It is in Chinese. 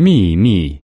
秘密。